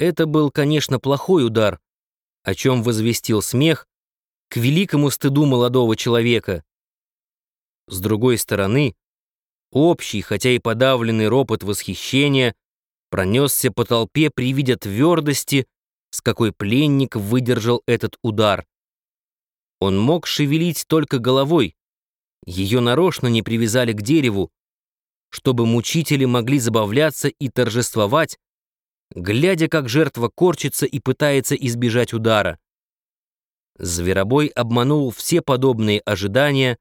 Это был, конечно, плохой удар, о чем возвестил смех к великому стыду молодого человека. С другой стороны, общий, хотя и подавленный ропот восхищения пронесся по толпе при виде твердости, с какой пленник выдержал этот удар. Он мог шевелить только головой, ее нарочно не привязали к дереву, чтобы мучители могли забавляться и торжествовать, глядя, как жертва корчится и пытается избежать удара. Зверобой обманул все подобные ожидания,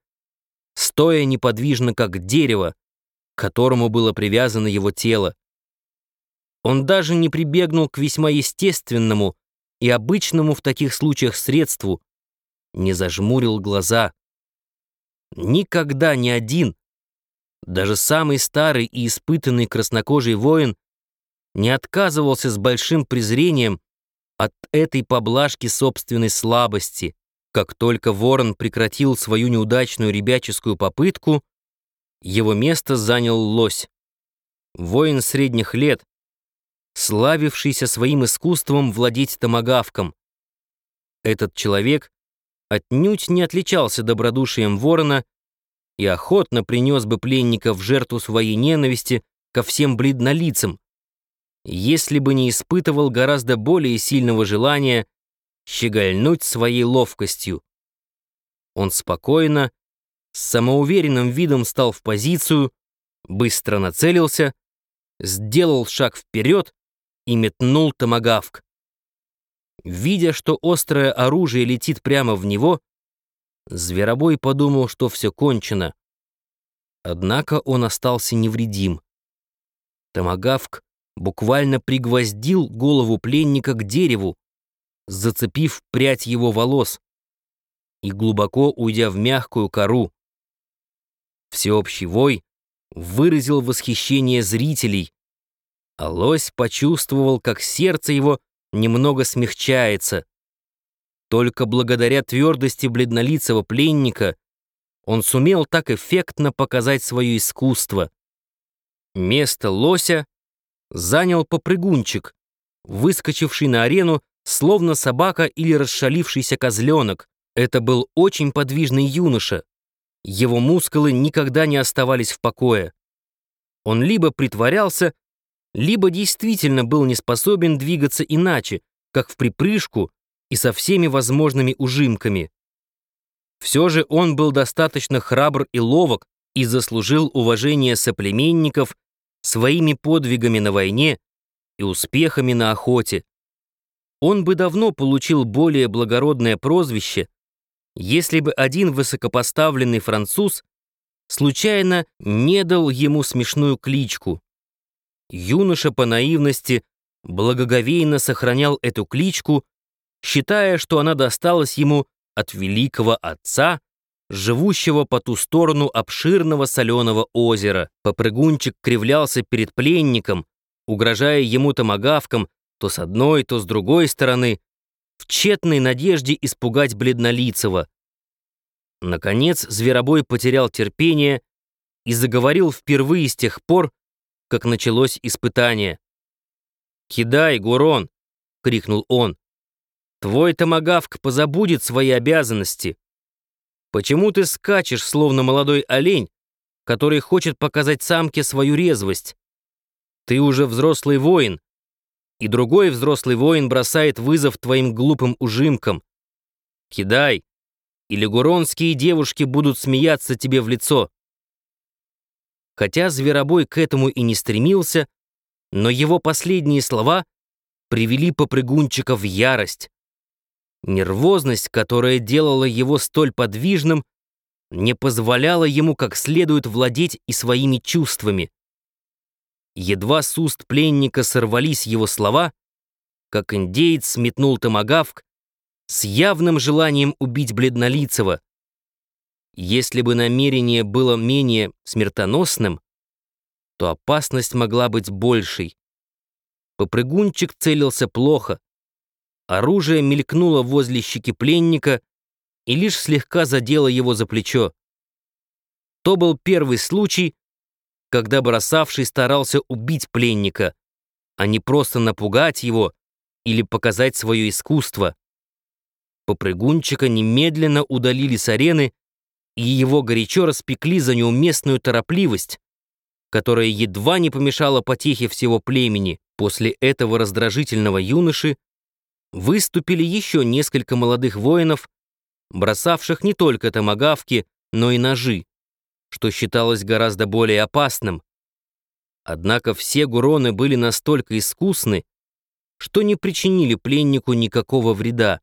стоя неподвижно, как дерево, к которому было привязано его тело. Он даже не прибегнул к весьма естественному и обычному в таких случаях средству, не зажмурил глаза. Никогда ни один, даже самый старый и испытанный краснокожий воин, не отказывался с большим презрением от этой поблажки собственной слабости. Как только ворон прекратил свою неудачную ребяческую попытку, его место занял лось. Воин средних лет, славившийся своим искусством владеть томагавком. Этот человек отнюдь не отличался добродушием ворона и охотно принес бы пленника в жертву своей ненависти ко всем бледнолицам, если бы не испытывал гораздо более сильного желания щегольнуть своей ловкостью. Он спокойно, с самоуверенным видом стал в позицию, быстро нацелился, сделал шаг вперед и метнул томагавк. Видя, что острое оружие летит прямо в него, Зверобой подумал, что все кончено. Однако он остался невредим. Томагавк буквально пригвоздил голову пленника к дереву, зацепив прядь его волос и глубоко уйдя в мягкую кору. Всеобщий вой выразил восхищение зрителей, а лось почувствовал, как сердце его немного смягчается. Только благодаря твердости бледнолицего пленника он сумел так эффектно показать свое искусство. Место лося занял попрыгунчик, выскочивший на арену, словно собака или расшалившийся козленок. Это был очень подвижный юноша. Его мускулы никогда не оставались в покое. Он либо притворялся, либо действительно был не способен двигаться иначе, как в припрыжку и со всеми возможными ужимками. Все же он был достаточно храбр и ловок и заслужил уважение соплеменников своими подвигами на войне и успехами на охоте. Он бы давно получил более благородное прозвище, если бы один высокопоставленный француз случайно не дал ему смешную кличку. Юноша по наивности благоговейно сохранял эту кличку, считая, что она досталась ему от великого отца, живущего по ту сторону обширного соленого озера. Попрыгунчик кривлялся перед пленником, угрожая ему томагавком то с одной, то с другой стороны, в тщетной надежде испугать бледнолицего. Наконец зверобой потерял терпение и заговорил впервые с тех пор, как началось испытание. «Кидай, Гурон!» — крикнул он. «Твой томагавк позабудет свои обязанности. Почему ты скачешь, словно молодой олень, который хочет показать самке свою резвость? Ты уже взрослый воин, и другой взрослый воин бросает вызов твоим глупым ужимкам. Кидай, или гуронские девушки будут смеяться тебе в лицо. Хотя Зверобой к этому и не стремился, но его последние слова привели попрыгунчика в ярость. Нервозность, которая делала его столь подвижным, не позволяла ему как следует владеть и своими чувствами. Едва с уст пленника сорвались его слова, как индеец сметнул томагавк с явным желанием убить бледнолицего. Если бы намерение было менее смертоносным, то опасность могла быть большей. Попрыгунчик целился плохо, Оружие мелькнуло возле щеки пленника и лишь слегка задело его за плечо. То был первый случай, когда бросавший старался убить пленника, а не просто напугать его или показать свое искусство. Попрыгунчика немедленно удалили с арены, и его горячо распекли за неуместную торопливость, которая едва не помешала потехе всего племени. После этого раздражительного юноши выступили еще несколько молодых воинов, бросавших не только томагавки, но и ножи, что считалось гораздо более опасным. Однако все гуроны были настолько искусны, что не причинили пленнику никакого вреда.